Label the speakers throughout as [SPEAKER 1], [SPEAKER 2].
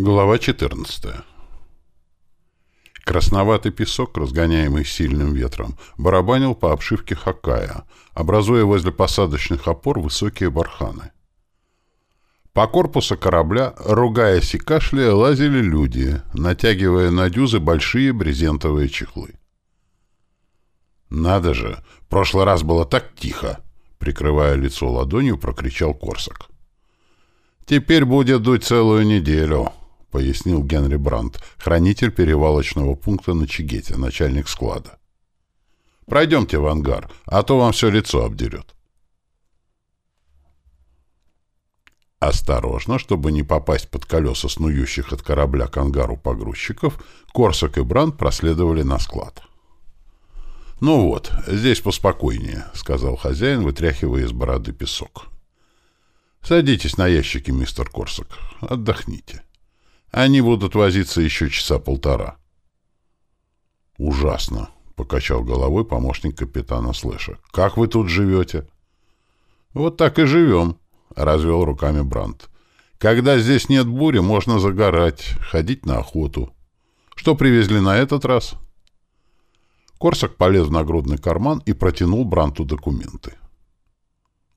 [SPEAKER 1] Глава 14. Красноватый песок, разгоняемый сильным ветром, барабанил по обшивке Хакая, образуя возле посадочных опор высокие барханы. По корпусу корабля, ругаясь и кашляя, лазили люди, натягивая на дюзы большие брезентовые чехлы. «Надо же! Прошлый раз было так тихо!» Прикрывая лицо ладонью, прокричал Корсак. «Теперь будет дуть целую неделю», — пояснил Генри Брандт, хранитель перевалочного пункта на Чигете, начальник склада. «Пройдемте в ангар, а то вам все лицо обдерет». Осторожно, чтобы не попасть под колеса снующих от корабля к ангару погрузчиков, Корсак и Брандт проследовали на склад. «Ну вот, здесь поспокойнее», — сказал хозяин, вытряхивая из бороды песок. «Садитесь на ящики, мистер Корсак. Отдохните». Они будут возиться еще часа полтора. «Ужасно», — покачал головой помощник капитана Слэша. «Как вы тут живете?» «Вот так и живем», — развел руками Брандт. «Когда здесь нет бури, можно загорать, ходить на охоту. Что привезли на этот раз?» Корсак полез в нагрудный карман и протянул Бранту документы.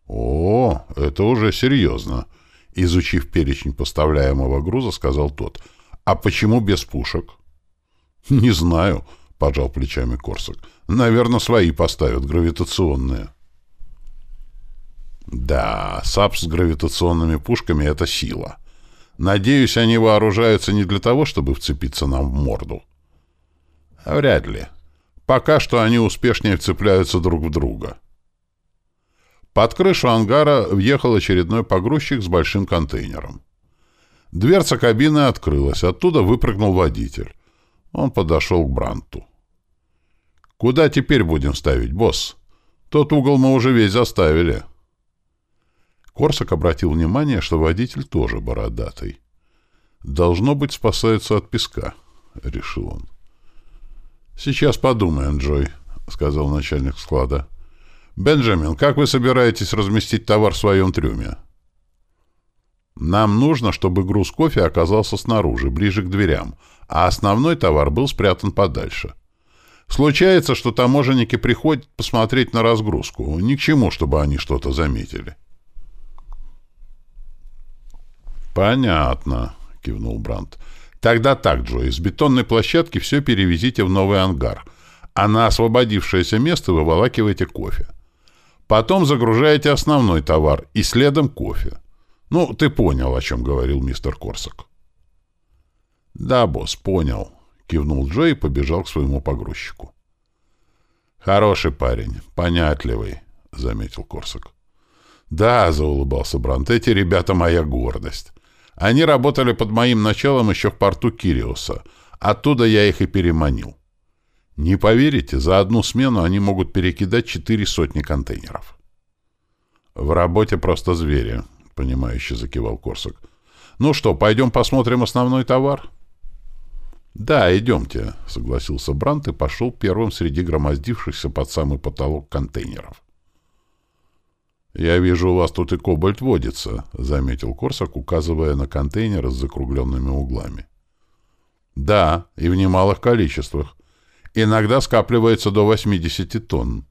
[SPEAKER 1] «О, это уже серьезно», Изучив перечень поставляемого груза, сказал тот. «А почему без пушек?» «Не знаю», — пожал плечами Корсак. «Наверное, свои поставят, гравитационные». «Да, САП с гравитационными пушками — это сила. Надеюсь, они вооружаются не для того, чтобы вцепиться нам в морду». «Вряд ли. Пока что они успешнее вцепляются друг в друга». Под крышу ангара въехал очередной погрузчик с большим контейнером. Дверца кабины открылась, оттуда выпрыгнул водитель. Он подошел к Бранту. «Куда теперь будем ставить, босс? Тот угол мы уже весь заставили». Корсак обратил внимание, что водитель тоже бородатый. «Должно быть, спасаются от песка», — решил он. «Сейчас подумаем, Джой», — сказал начальник склада. «Бенджамин, как вы собираетесь разместить товар в своем трюме?» «Нам нужно, чтобы груз кофе оказался снаружи, ближе к дверям, а основной товар был спрятан подальше. Случается, что таможенники приходят посмотреть на разгрузку. Ни к чему, чтобы они что-то заметили». «Понятно», — кивнул Брандт. «Тогда так, Джо, из бетонной площадки все перевезите в новый ангар, а на освободившееся место выволакивайте кофе. Потом загружаете основной товар и следом кофе. Ну, ты понял, о чем говорил мистер Корсак. Да, босс, понял, кивнул Джо и побежал к своему погрузчику. Хороший парень, понятливый, заметил Корсак. Да, заулыбался Брант, эти ребята моя гордость. Они работали под моим началом еще в порту Кириуса. Оттуда я их и переманил. Не поверите, за одну смену они могут перекидать четыре сотни контейнеров. В работе просто звери, понимающе закивал Корсак. Ну что, пойдем посмотрим основной товар? Да, идемте, согласился Брант и пошел первым среди громоздившихся под самый потолок контейнеров. «Я вижу, у вас тут и кобальт водится», — заметил Корсак, указывая на контейнеры с закругленными углами. «Да, и в немалых количествах. Иногда скапливается до 80 тонн.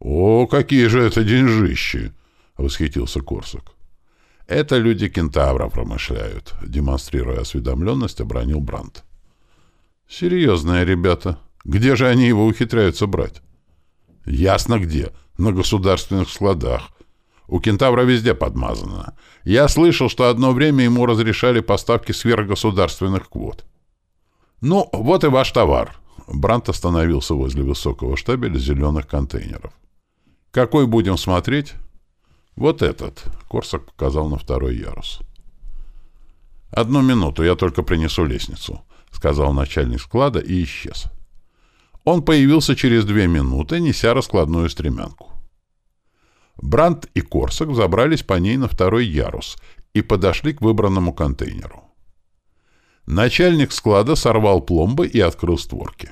[SPEAKER 1] «О, какие же это деньжищи!» — восхитился Корсак. «Это люди кентавра промышляют», — демонстрируя осведомленность, обронил Брандт. «Серьезные ребята. Где же они его ухитряются брать?» «Ясно где. На государственных складах. У кентавра везде подмазано. Я слышал, что одно время ему разрешали поставки сверхгосударственных квот. «Ну, вот и ваш товар». Брант остановился возле высокого штабеля зеленых контейнеров. «Какой будем смотреть?» «Вот этот», — Корсак показал на второй ярус. «Одну минуту, я только принесу лестницу», — сказал начальник склада и исчез. Он появился через две минуты, неся раскладную стремянку. Брант и Корсак забрались по ней на второй ярус и подошли к выбранному контейнеру. Начальник склада сорвал пломбы и открыл створки.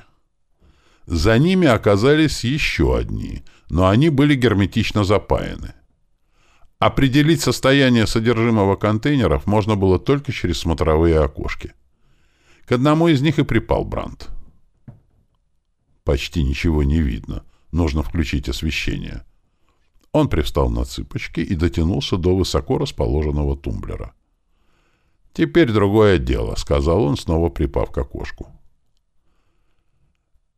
[SPEAKER 1] За ними оказались еще одни, но они были герметично запаяны. Определить состояние содержимого контейнеров можно было только через смотровые окошки. К одному из них и припал Брандт. Почти ничего не видно. Нужно включить освещение. Он привстал на цыпочки и дотянулся до высоко расположенного тумблера. «Теперь другое дело», — сказал он, снова припав к окошку.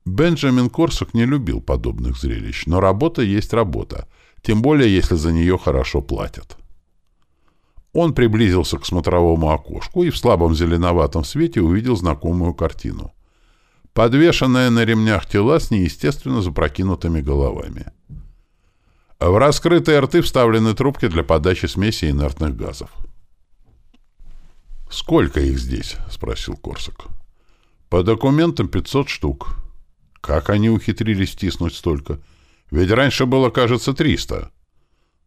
[SPEAKER 1] Бенджамин Корсак не любил подобных зрелищ, но работа есть работа, тем более если за нее хорошо платят. Он приблизился к смотровому окошку и в слабом зеленоватом свете увидел знакомую картину. Подвешенные на ремнях тела с неестественно запрокинутыми головами. В раскрытые рты вставлены трубки для подачи смеси инертных газов. «Сколько их здесь?» — спросил Корсак. «По документам 500 штук». «Как они ухитрились стиснуть столько? Ведь раньше было, кажется, 300».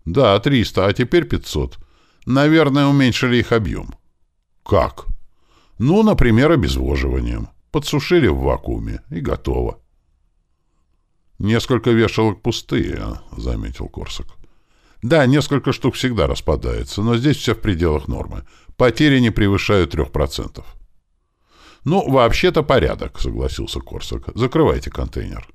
[SPEAKER 1] «Да, 300, а теперь 500. Наверное, уменьшили их объем». «Как?» «Ну, например, обезвоживанием. Подсушили в вакууме, и готово». «Несколько вешалок пустые», — заметил Корсак. «Да, несколько штук всегда распадается, но здесь все в пределах нормы. Потери не превышают трех процентов». «Ну, вообще-то порядок», — согласился Корсак. «Закрывайте контейнер».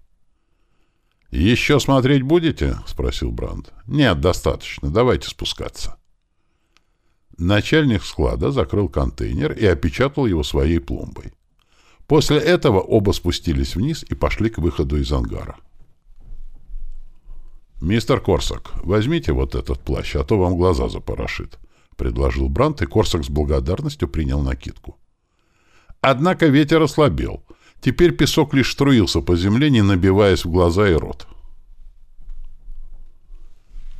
[SPEAKER 1] «Еще смотреть будете?» — спросил Бранд. «Нет, достаточно. Давайте спускаться». Начальник склада закрыл контейнер и опечатал его своей пломбой. После этого оба спустились вниз и пошли к выходу из ангара. «Мистер Корсак, возьмите вот этот плащ, а то вам глаза запорошит», — предложил Брант, и Корсак с благодарностью принял накидку. Однако ветер ослабел. Теперь песок лишь струился по земле, не набиваясь в глаза и рот.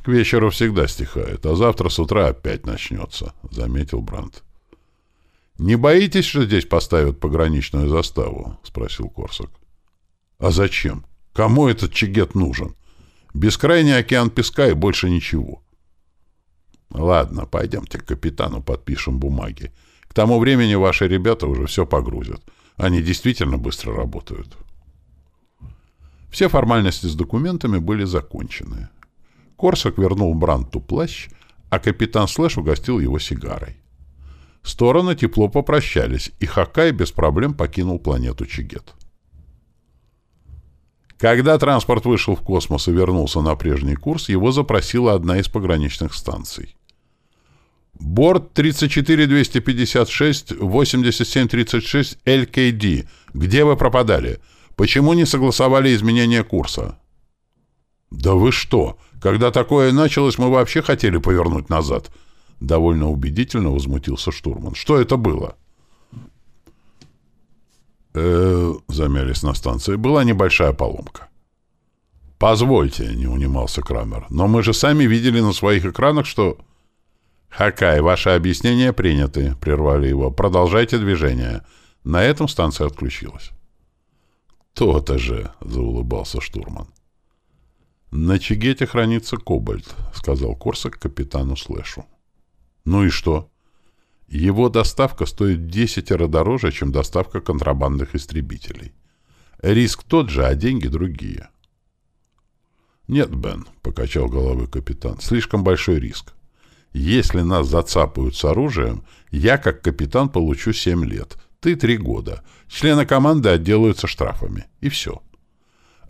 [SPEAKER 1] «К вечеру всегда стихает, а завтра с утра опять начнется», — заметил Брант. «Не боитесь, что здесь поставят пограничную заставу?» — спросил Корсак. «А зачем? Кому этот чигет нужен?» Бескрайний океан песка и больше ничего. Ладно, пойдемте к капитану подпишем бумаги. К тому времени ваши ребята уже все погрузят. Они действительно быстро работают. Все формальности с документами были закончены. Корсак вернул Бранту плащ, а капитан Слэш угостил его сигарой. Стороны тепло попрощались, и Хакай без проблем покинул планету Чигет. Когда транспорт вышел в космос и вернулся на прежний курс, его запросила одна из пограничных станций. Борт 34256-8736 LKD. Где вы пропадали? Почему не согласовали изменения курса? Да вы что? Когда такое началось, мы вообще хотели повернуть назад. Довольно убедительно возмутился штурман. Что это было? э замялись на станции, была небольшая поломка. «Позвольте», — не унимался Крамер, — «но мы же сами видели на своих экранах, что...» «Хакай, ваши объяснения приняты», — прервали его. «Продолжайте движение». На этом станция отключилась. «То-то же», — заулыбался штурман. «На Чигете хранится кобальт», — сказал Корсак капитану Слэшу. «Ну и что?» Его доставка стоит десятеро дороже, чем доставка контрабандных истребителей. Риск тот же, а деньги другие. «Нет, Бен», — покачал головой капитан, — «слишком большой риск. Если нас зацапают с оружием, я, как капитан, получу семь лет, ты три года. Члены команды отделаются штрафами. И все.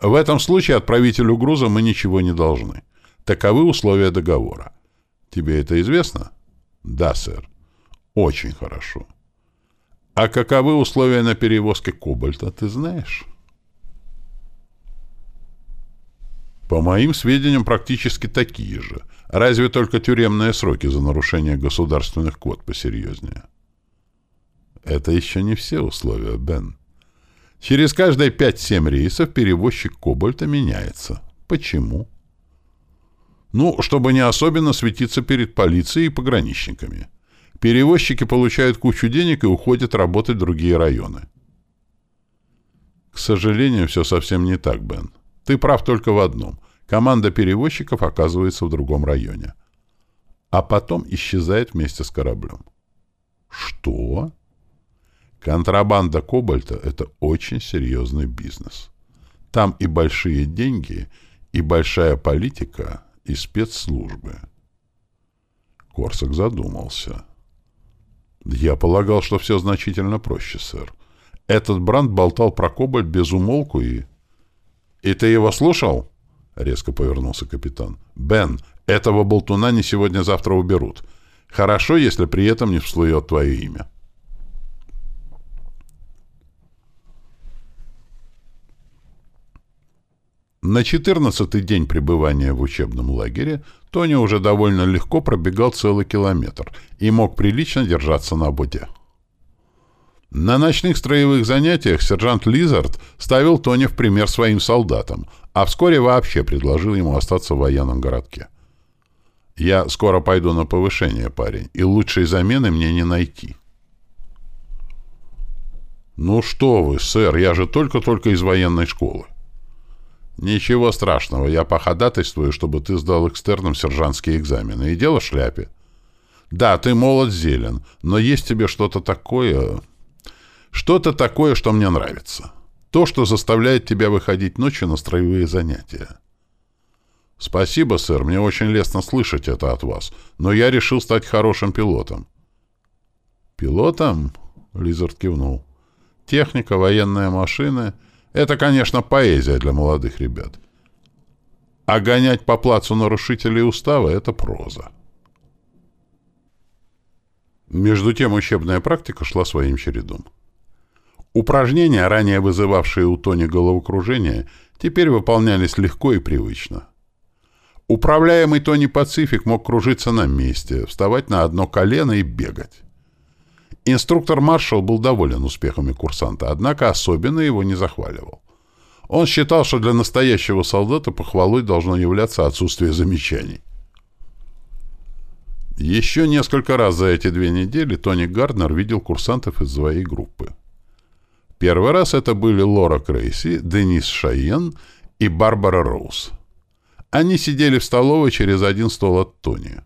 [SPEAKER 1] В этом случае отправителю груза мы ничего не должны. Таковы условия договора. Тебе это известно? Да, сэр. Очень хорошо. А каковы условия на перевозке кобальта, ты знаешь? По моим сведениям, практически такие же. Разве только тюремные сроки за нарушение государственных код посерьезнее. Это еще не все условия, Бен. Через каждые 5-7 рейсов перевозчик кобальта меняется. Почему? Ну, чтобы не особенно светиться перед полицией и пограничниками. Перевозчики получают кучу денег и уходят работать в другие районы. К сожалению, все совсем не так, Бен. Ты прав только в одном. Команда перевозчиков оказывается в другом районе. А потом исчезает вместе с кораблем. Что? Контрабанда кобальта — это очень серьезный бизнес. Там и большие деньги, и большая политика, и спецслужбы. Корсак задумался. «Я полагал, что все значительно проще, сэр. Этот Бранд болтал про кобальт без умолку и...» «И ты его слушал?» — резко повернулся капитан. «Бен, этого болтуна не сегодня-завтра уберут. Хорошо, если при этом не всплывет твое имя». На четырнадцатый день пребывания в учебном лагере Тони уже довольно легко пробегал целый километр и мог прилично держаться на боте. На ночных строевых занятиях сержант Лизард ставил Тони в пример своим солдатам, а вскоре вообще предложил ему остаться в военном городке. «Я скоро пойду на повышение, парень, и лучшей замены мне не найти». «Ну что вы, сэр, я же только-только из военной школы. «Ничего страшного, я походатайствую, чтобы ты сдал экстерном сержантские экзамены. И дело в шляпе. Да, ты молод зелен, но есть тебе что-то такое... Что-то такое, что мне нравится. То, что заставляет тебя выходить ночью на строевые занятия. Спасибо, сэр, мне очень лестно слышать это от вас, но я решил стать хорошим пилотом. Пилотом? Лизард кивнул. Техника, военные машины... Это, конечно, поэзия для молодых ребят. А гонять по плацу нарушителей устава — это проза. Между тем учебная практика шла своим чередом. Упражнения, ранее вызывавшие у Тони головокружение, теперь выполнялись легко и привычно. Управляемый Тони Пацифик мог кружиться на месте, вставать на одно колено и бегать. Инструктор Маршал был доволен успехами курсанта, однако особенно его не захваливал. Он считал, что для настоящего солдата похвалой должно являться отсутствие замечаний. Еще несколько раз за эти две недели Тони Гарднер видел курсантов из своей группы. Первый раз это были Лора Крейси, Денис Шайен и Барбара Роуз. Они сидели в столовой через один стол от Тони.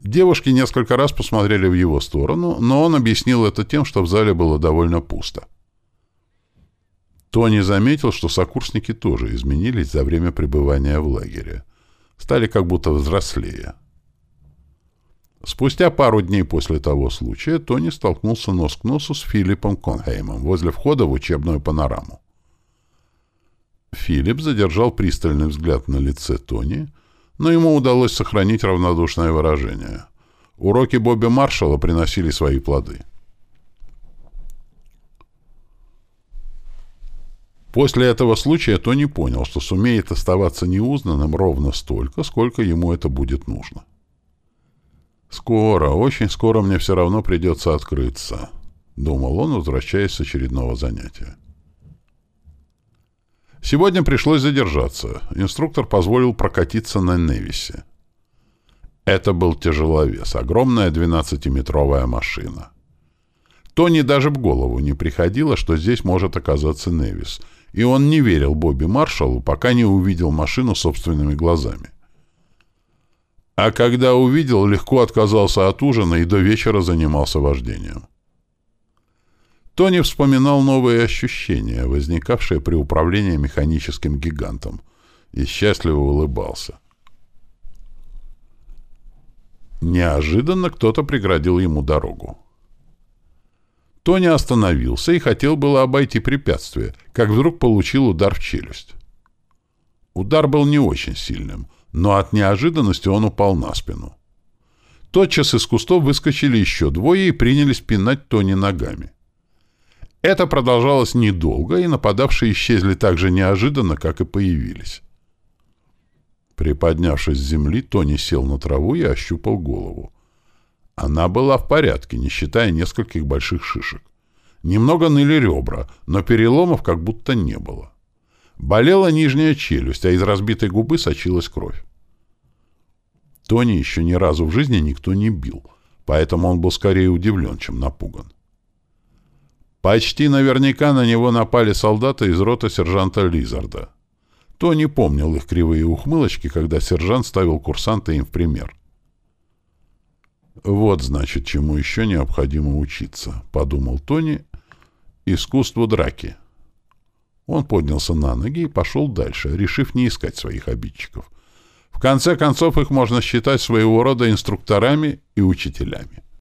[SPEAKER 1] Девушки несколько раз посмотрели в его сторону, но он объяснил это тем, что в зале было довольно пусто. Тони заметил, что сокурсники тоже изменились за время пребывания в лагере. Стали как будто взрослее. Спустя пару дней после того случая Тони столкнулся нос к носу с Филиппом Конхеймом возле входа в учебную панораму. Филипп задержал пристальный взгляд на лице Тони, но ему удалось сохранить равнодушное выражение. Уроки Бобби Маршалла приносили свои плоды. После этого случая Тони понял, что сумеет оставаться неузнанным ровно столько, сколько ему это будет нужно. «Скоро, очень скоро мне все равно придется открыться», — думал он, возвращаясь с очередного занятия. Сегодня пришлось задержаться. Инструктор позволил прокатиться на Невисе. Это был тяжеловес, огромная 12-метровая машина. Тони даже в голову не приходило, что здесь может оказаться Невис, и он не верил Бобби Маршалу, пока не увидел машину собственными глазами. А когда увидел, легко отказался от ужина и до вечера занимался вождением. Тони вспоминал новые ощущения, возникавшие при управлении механическим гигантом, и счастливо улыбался. Неожиданно кто-то преградил ему дорогу. Тони остановился и хотел было обойти препятствие, как вдруг получил удар в челюсть. Удар был не очень сильным, но от неожиданности он упал на спину. Тотчас из кустов выскочили еще двое и принялись пинать Тони ногами. Это продолжалось недолго, и нападавшие исчезли так же неожиданно, как и появились. Приподнявшись с земли, Тони сел на траву и ощупал голову. Она была в порядке, не считая нескольких больших шишек. Немного ныли ребра, но переломов как будто не было. Болела нижняя челюсть, а из разбитой губы сочилась кровь. Тони еще ни разу в жизни никто не бил, поэтому он был скорее удивлен, чем напуган. Почти наверняка на него напали солдаты из роты сержанта Лизарда. Тони помнил их кривые ухмылочки, когда сержант ставил курсанта им в пример. «Вот, значит, чему еще необходимо учиться», — подумал Тони. «Искусству драки». Он поднялся на ноги и пошел дальше, решив не искать своих обидчиков. В конце концов, их можно считать своего рода инструкторами и учителями.